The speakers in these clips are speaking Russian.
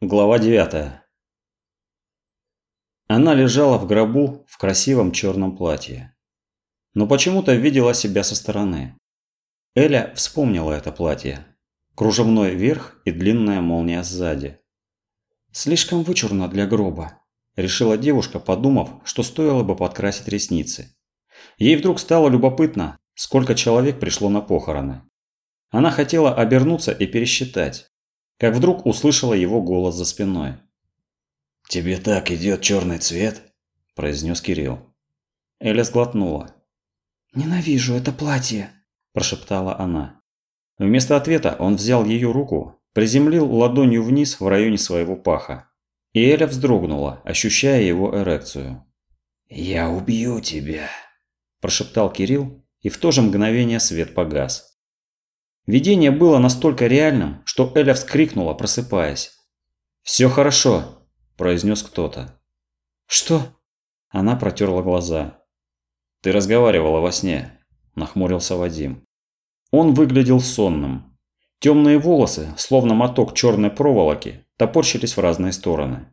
Глава 9. Она лежала в гробу в красивом черном платье. Но почему-то видела себя со стороны. Эля вспомнила это платье. Кружевной верх и длинная молния сзади. «Слишком вычурно для гроба», – решила девушка, подумав, что стоило бы подкрасить ресницы. Ей вдруг стало любопытно, сколько человек пришло на похороны. Она хотела обернуться и пересчитать как вдруг услышала его голос за спиной. «Тебе так идет черный цвет?» – произнес Кирилл. Эля сглотнула. «Ненавижу это платье!» – прошептала она. Вместо ответа он взял ее руку, приземлил ладонью вниз в районе своего паха. И Эля вздрогнула, ощущая его эрекцию. «Я убью тебя!» – прошептал Кирилл, и в то же мгновение свет погас. Видение было настолько реальным, что Эля вскрикнула, просыпаясь. «Все хорошо», – произнес кто-то. «Что?» Она протерла глаза. «Ты разговаривала во сне», – нахмурился Вадим. Он выглядел сонным. Темные волосы, словно моток черной проволоки, топорщились в разные стороны.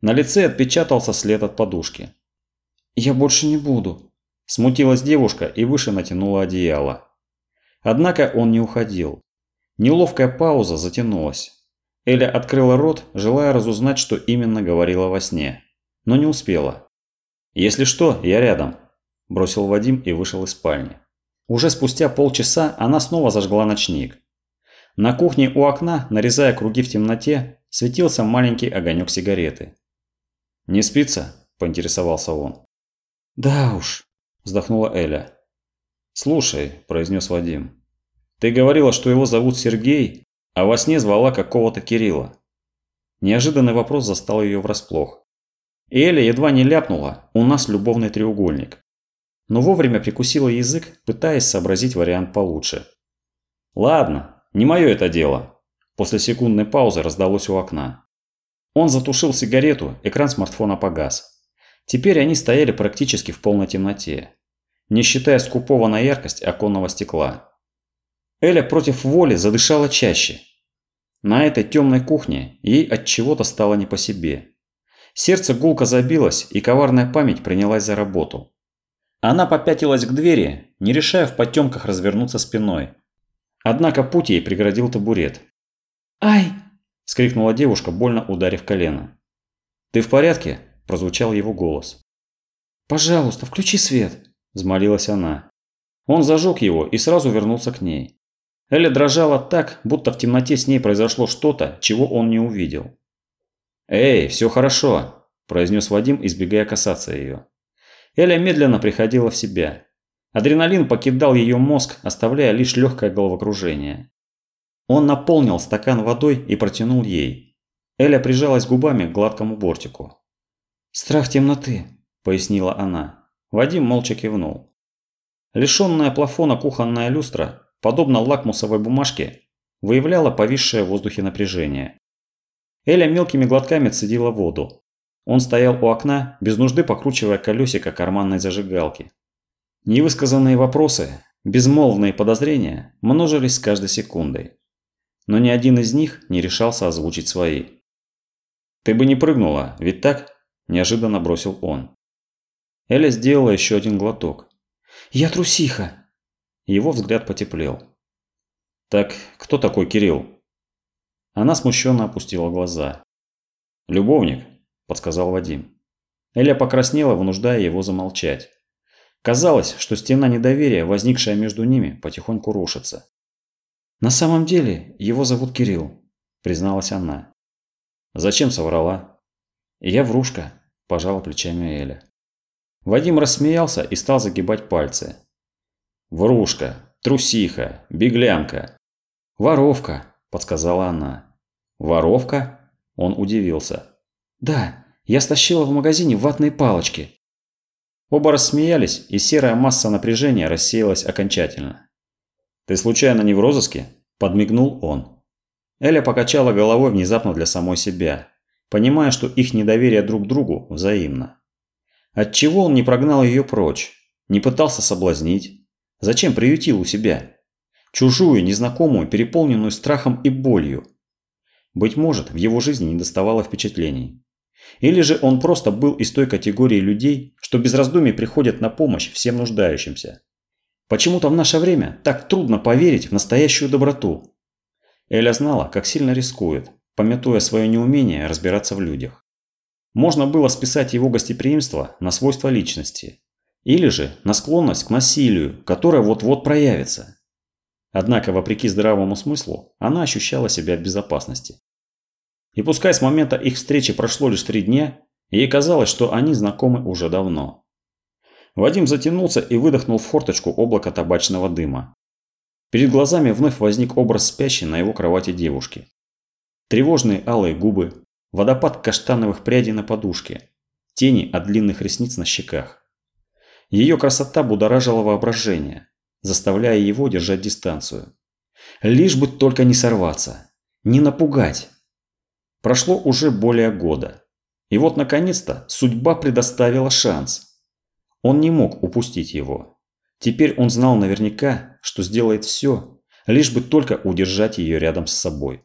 На лице отпечатался след от подушки. «Я больше не буду», – смутилась девушка и выше натянула одеяло. Однако он не уходил. Неловкая пауза затянулась. Эля открыла рот, желая разузнать, что именно говорила во сне. Но не успела. «Если что, я рядом», – бросил Вадим и вышел из спальни. Уже спустя полчаса она снова зажгла ночник. На кухне у окна, нарезая круги в темноте, светился маленький огонек сигареты. «Не спится?» – поинтересовался он. «Да уж», – вздохнула Эля. «Слушай», – произнес Вадим, – «ты говорила, что его зовут Сергей, а во сне звала какого-то Кирилла». Неожиданный вопрос застал ее врасплох. Эля едва не ляпнула «у нас любовный треугольник». Но вовремя прикусила язык, пытаясь сообразить вариант получше. «Ладно, не мое это дело», – после секундной паузы раздалось у окна. Он затушил сигарету, экран смартфона погас. Теперь они стояли практически в полной темноте не считая скупого на яркость оконного стекла. Эля против воли задышала чаще. На этой темной кухне ей от чего-то стало не по себе. Сердце гулко забилось, и коварная память принялась за работу. Она попятилась к двери, не решая в потемках развернуться спиной. Однако путь ей преградил табурет. «Ай!» – скрикнула девушка, больно ударив колено. «Ты в порядке?» – прозвучал его голос. «Пожалуйста, включи свет!» – взмолилась она. Он зажег его и сразу вернулся к ней. Эля дрожала так, будто в темноте с ней произошло что-то, чего он не увидел. «Эй, все хорошо», – произнес Вадим, избегая касаться ее. Эля медленно приходила в себя. Адреналин покидал ее мозг, оставляя лишь легкое головокружение. Он наполнил стакан водой и протянул ей. Эля прижалась губами к гладкому бортику. «Страх темноты», – пояснила она. Вадим молча кивнул. Лишенная плафона кухонная люстра, подобно лакмусовой бумажке, выявляла повисшее в воздухе напряжение. Эля мелкими глотками цедила воду. Он стоял у окна, без нужды покручивая колесико карманной зажигалки. Невысказанные вопросы, безмолвные подозрения множились с каждой секундой. Но ни один из них не решался озвучить свои. «Ты бы не прыгнула, ведь так?» – неожиданно бросил он. Эля сделала еще один глоток. «Я трусиха!» Его взгляд потеплел. «Так кто такой Кирилл?» Она смущенно опустила глаза. «Любовник», – подсказал Вадим. Эля покраснела, вынуждая его замолчать. Казалось, что стена недоверия, возникшая между ними, потихоньку рушится. «На самом деле его зовут Кирилл», – призналась она. «Зачем соврала?» «Я врушка», – пожала плечами Эля. Вадим рассмеялся и стал загибать пальцы. «Врушка, трусиха, беглянка». «Воровка», – подсказала она. «Воровка?» – он удивился. «Да, я стащила в магазине ватные палочки». Оба рассмеялись, и серая масса напряжения рассеялась окончательно. «Ты случайно не в розыске?» – подмигнул он. Эля покачала головой внезапно для самой себя, понимая, что их недоверие друг другу взаимно. Отчего он не прогнал ее прочь? Не пытался соблазнить? Зачем приютил у себя? Чужую, незнакомую, переполненную страхом и болью. Быть может, в его жизни не доставало впечатлений. Или же он просто был из той категории людей, что без раздумий приходят на помощь всем нуждающимся. Почему-то в наше время так трудно поверить в настоящую доброту. Эля знала, как сильно рискует, пометуя свое неумение разбираться в людях. Можно было списать его гостеприимство на свойства личности. Или же на склонность к насилию, которая вот-вот проявится. Однако, вопреки здравому смыслу, она ощущала себя в безопасности. И пускай с момента их встречи прошло лишь три дня, ей казалось, что они знакомы уже давно. Вадим затянулся и выдохнул в форточку облако табачного дыма. Перед глазами вновь возник образ спящей на его кровати девушки. Тревожные алые губы, водопад каштановых прядей на подушке, тени от длинных ресниц на щеках. Ее красота будоражила воображение, заставляя его держать дистанцию. Лишь бы только не сорваться, не напугать. Прошло уже более года. И вот наконец-то судьба предоставила шанс. Он не мог упустить его. Теперь он знал наверняка, что сделает все, лишь бы только удержать ее рядом с собой.